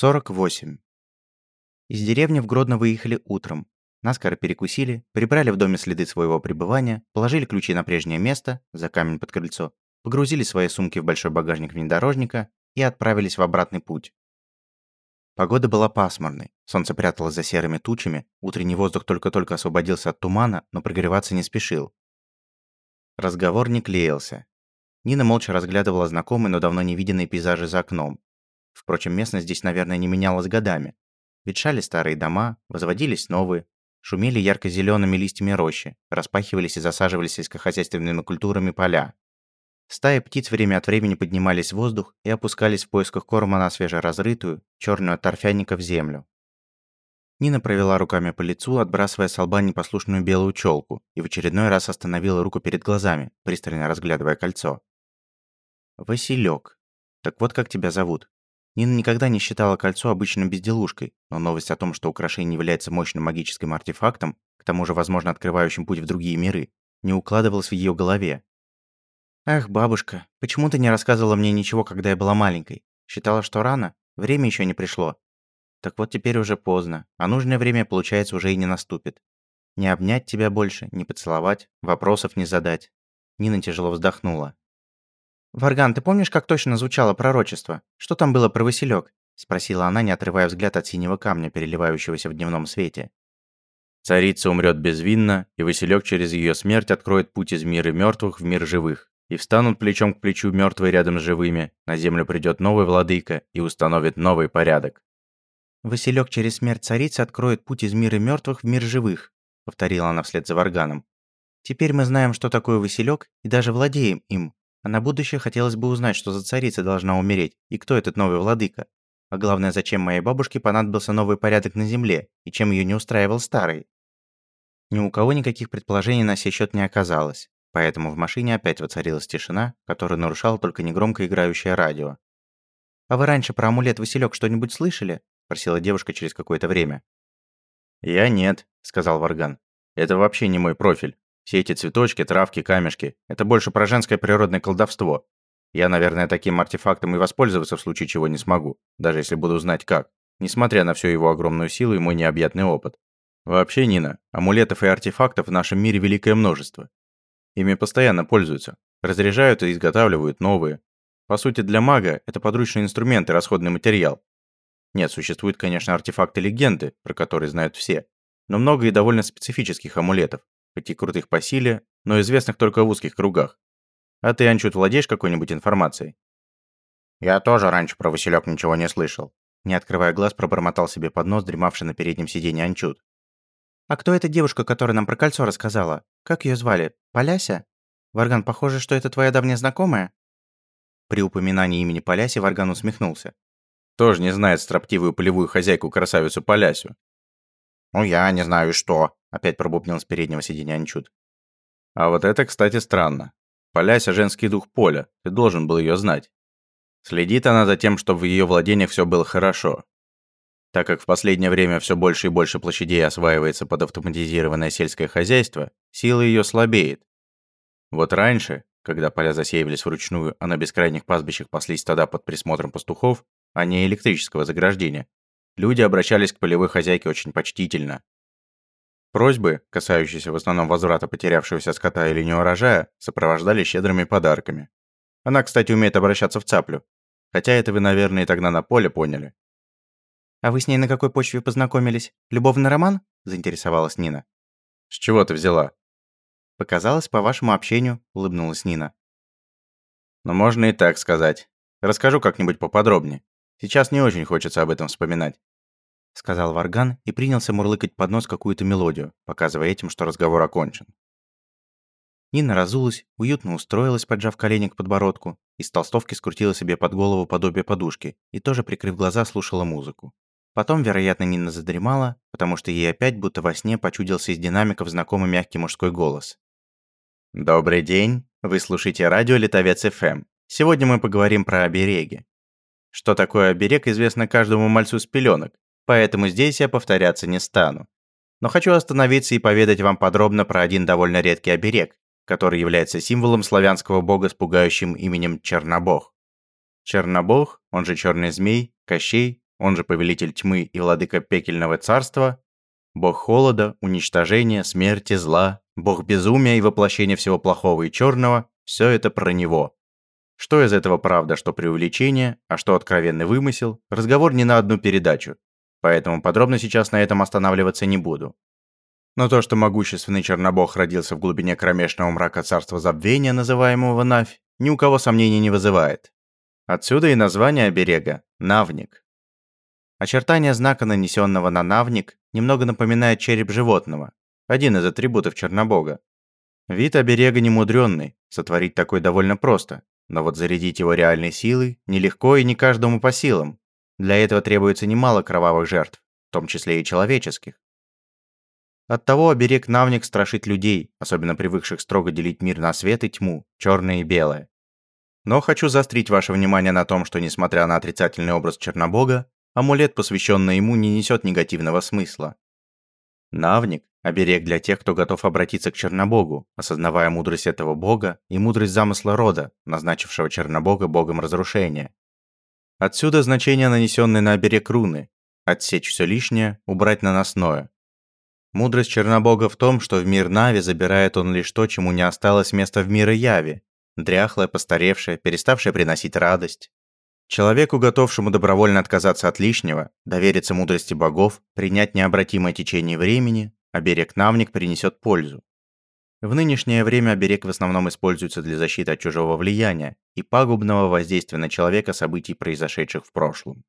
48. Из деревни в Гродно выехали утром. Наскоро перекусили, прибрали в доме следы своего пребывания, положили ключи на прежнее место, за камень под крыльцо, погрузили свои сумки в большой багажник внедорожника и отправились в обратный путь. Погода была пасмурной, солнце пряталось за серыми тучами, утренний воздух только-только освободился от тумана, но прогреваться не спешил. Разговор не клеился. Нина молча разглядывала знакомые, но давно не виденные пейзажи за окном. Впрочем, местность здесь, наверное, не менялась годами. Ветшали старые дома, возводились новые, шумели ярко зелеными листьями рощи, распахивались и засаживались сельскохозяйственными культурами поля. Стаи птиц время от времени поднимались в воздух и опускались в поисках корма на свежеразрытую, черную от торфяника в землю. Нина провела руками по лицу, отбрасывая с лба непослушную белую челку, и в очередной раз остановила руку перед глазами, пристально разглядывая кольцо. «Василек. Так вот как тебя зовут». Нина никогда не считала кольцо обычной безделушкой, но новость о том, что украшение является мощным магическим артефактом, к тому же, возможно, открывающим путь в другие миры, не укладывалась в ее голове. «Ах, бабушка, почему ты не рассказывала мне ничего, когда я была маленькой? Считала, что рано? Время еще не пришло. Так вот теперь уже поздно, а нужное время, получается, уже и не наступит. Не обнять тебя больше, не поцеловать, вопросов не задать. Нина тяжело вздохнула. «Варган, ты помнишь, как точно звучало пророчество? Что там было про Василек? спросила она, не отрывая взгляд от синего камня, переливающегося в дневном свете. Царица умрет безвинно, и Василек через ее смерть откроет путь из мира мертвых в мир живых. И встанут плечом к плечу мертвые рядом с живыми, на землю придет новый владыка и установит новый порядок. «Василек через смерть царицы откроет путь из мира мертвых в мир живых», — повторила она вслед за Варганом. «Теперь мы знаем, что такое Василек, и даже владеем им. А на будущее хотелось бы узнать, что за царица должна умереть, и кто этот новый владыка. А главное, зачем моей бабушке понадобился новый порядок на земле, и чем ее не устраивал старый». Ни у кого никаких предположений на сей счет не оказалось, поэтому в машине опять воцарилась тишина, которую нарушало только негромко играющее радио. «А вы раньше про амулет Василек что-нибудь слышали?» спросила девушка через какое-то время. «Я нет», — сказал Варган. «Это вообще не мой профиль. Все эти цветочки, травки, камешки — это больше про женское природное колдовство. Я, наверное, таким артефактом и воспользоваться в случае чего не смогу, даже если буду знать как, несмотря на всю его огромную силу и мой необъятный опыт. Вообще, Нина, амулетов и артефактов в нашем мире великое множество. Ими постоянно пользуются, разряжают и изготавливают новые. По сути, для мага это подручный инструмент и расходный материал, нет, существуют, конечно, артефакты-легенды, про которые знают все, но много и довольно специфических амулетов, хоть и крутых по силе, но известных только в узких кругах. А ты, Анчут, владеешь какой-нибудь информацией? Я тоже раньше про Василек ничего не слышал. Не открывая глаз, пробормотал себе под нос, дремавший на переднем сиденье Анчут. «А кто эта девушка, которая нам про кольцо рассказала? Как ее звали? Поляся? Варган, похоже, что это твоя давняя знакомая?» При упоминании имени Поляси Варган усмехнулся. Тоже не знает строптивую полевую хозяйку красавицу Полясю. «Ну я не знаю что», — опять пробубнил с переднего сиденья Анчут. «А вот это, кстати, странно. Поляся — женский дух поля, ты должен был ее знать. Следит она за тем, чтобы в ее владениях все было хорошо. Так как в последнее время все больше и больше площадей осваивается под автоматизированное сельское хозяйство, сила ее слабеет. Вот раньше, когда поля засеивались вручную, а на бескрайних пастбищах паслись стада под присмотром пастухов, а не электрического заграждения, люди обращались к полевой хозяйке очень почтительно. Просьбы, касающиеся в основном возврата потерявшегося скота или неурожая, сопровождали щедрыми подарками. Она, кстати, умеет обращаться в цаплю. Хотя это вы, наверное, и тогда на поле поняли. «А вы с ней на какой почве познакомились? Любовный роман?» – заинтересовалась Нина. «С чего ты взяла?» «Показалось по вашему общению», – улыбнулась Нина. «Но «Ну, можно и так сказать. Расскажу как-нибудь поподробнее. Сейчас не очень хочется об этом вспоминать», — сказал Варган и принялся мурлыкать под нос какую-то мелодию, показывая этим, что разговор окончен. Нина разулась, уютно устроилась, поджав колени к подбородку, из толстовки скрутила себе под голову подобие подушки и тоже, прикрыв глаза, слушала музыку. Потом, вероятно, Нина задремала, потому что ей опять будто во сне почудился из динамиков знакомый мягкий мужской голос. «Добрый день, вы слушаете радио Литовец ФМ. Сегодня мы поговорим про обереги. Что такое оберег, известно каждому мальцу с пеленок, поэтому здесь я повторяться не стану. Но хочу остановиться и поведать вам подробно про один довольно редкий оберег, который является символом славянского бога с пугающим именем Чернобог. Чернобог, он же Черный Змей, Кощей, он же повелитель тьмы и владыка пекельного царства, бог холода, уничтожения, смерти, зла, бог безумия и воплощения всего плохого и черного – все это про него. Что из этого правда, что преувеличение, а что откровенный вымысел – разговор не на одну передачу, поэтому подробно сейчас на этом останавливаться не буду. Но то, что могущественный Чернобог родился в глубине кромешного мрака царства забвения, называемого Навь, ни у кого сомнений не вызывает. Отсюда и название оберега – Навник. Очертания знака, нанесенного на Навник, немного напоминает череп животного, один из атрибутов Чернобога. Вид оберега немудренный, сотворить такой довольно просто, но вот зарядить его реальной силой нелегко и не каждому по силам. Для этого требуется немало кровавых жертв, в том числе и человеческих. Оттого оберег Навник страшит людей, особенно привыкших строго делить мир на свет и тьму, черное и белое. Но хочу заострить ваше внимание на том, что несмотря на отрицательный образ Чернобога, амулет, посвященный ему, не несет негативного смысла. Навник – оберег для тех, кто готов обратиться к Чернобогу, осознавая мудрость этого бога и мудрость замысла рода, назначившего Чернобога богом разрушения. Отсюда значение нанесенной на оберег руны – отсечь все лишнее, убрать наносное. Мудрость Чернобога в том, что в мир Нави забирает он лишь то, чему не осталось места в мире Яви, дряхлое, постаревшее, переставшее приносить радость. Человеку, готовшему добровольно отказаться от лишнего, довериться мудрости богов, принять необратимое течение времени, оберег Навник принесет пользу. В нынешнее время оберег в основном используется для защиты от чужого влияния и пагубного воздействия на человека событий, произошедших в прошлом.